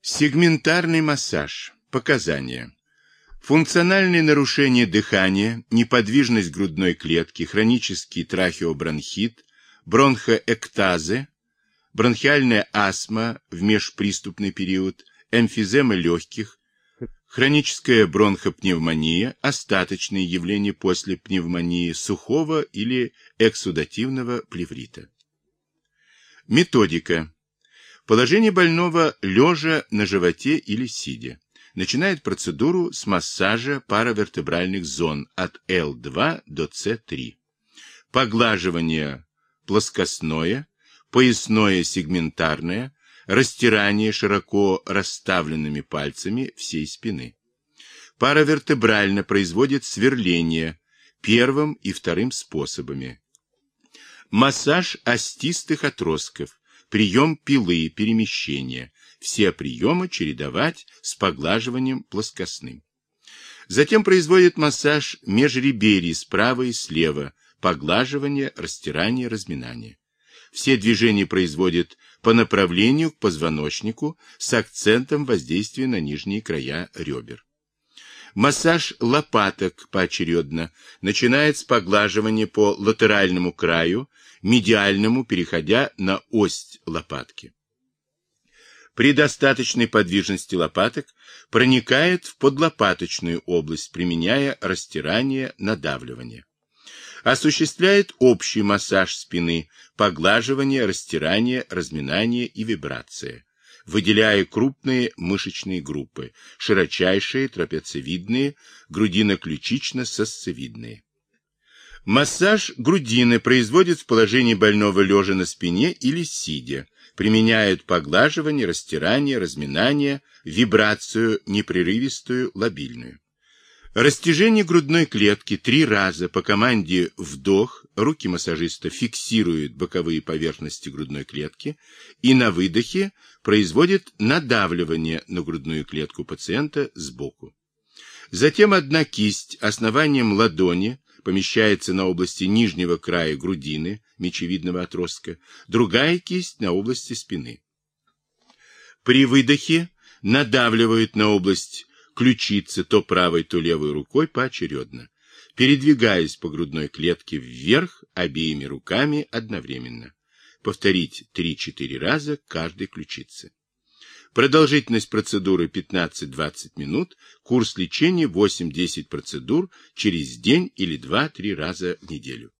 Сегментарный массаж. Показания. Функциональные нарушения дыхания, неподвижность грудной клетки, хронический трахеобронхит, бронхоэктазы, бронхиальная астма в межприступный период, эмфизема легких, хроническая бронхопневмония, остаточные явления после пневмонии сухого или эксудативного плеврита. Методика. Положение больного лежа на животе или сидя. Начинает процедуру с массажа паравертебральных зон от L2 до C3. Поглаживание плоскостное, поясное сегментарное, растирание широко расставленными пальцами всей спины. Паравертебрально производит сверление первым и вторым способами. Массаж остистых отростков, прием пилы, перемещения. Все приемы чередовать с поглаживанием плоскостным. Затем производит массаж межреберий справа и слева, поглаживание, растирание, разминание. Все движения производит по направлению к позвоночнику с акцентом воздействия на нижние края ребер. Массаж лопаток поочередно начинает с поглаживания по латеральному краю, медиальному, переходя на ось лопатки. При достаточной подвижности лопаток проникает в подлопаточную область, применяя растирание, надавливание. Осуществляет общий массаж спины, поглаживание, растирание, разминание и вибрация выделяя крупные мышечные группы, широчайшие, трапециевидные, грудино-ключично-сосцевидные. Массаж грудины производит в положении больного лежа на спине или сидя, применяют поглаживание, растирание, разминание, вибрацию непрерывистую, лобильную. Растяжение грудной клетки три раза по команде вдох, руки массажиста фиксируют боковые поверхности грудной клетки и на выдохе производит надавливание на грудную клетку пациента сбоку. Затем одна кисть основанием ладони помещается на области нижнего края грудины, мечевидного отростка, другая кисть на области спины. При выдохе надавливают на область ключицы то правой, то левой рукой поочередно, передвигаясь по грудной клетке вверх обеими руками одновременно. Повторить 3-4 раза каждой ключице. Продолжительность процедуры 15-20 минут, курс лечения 8-10 процедур через день или 2-3 раза в неделю.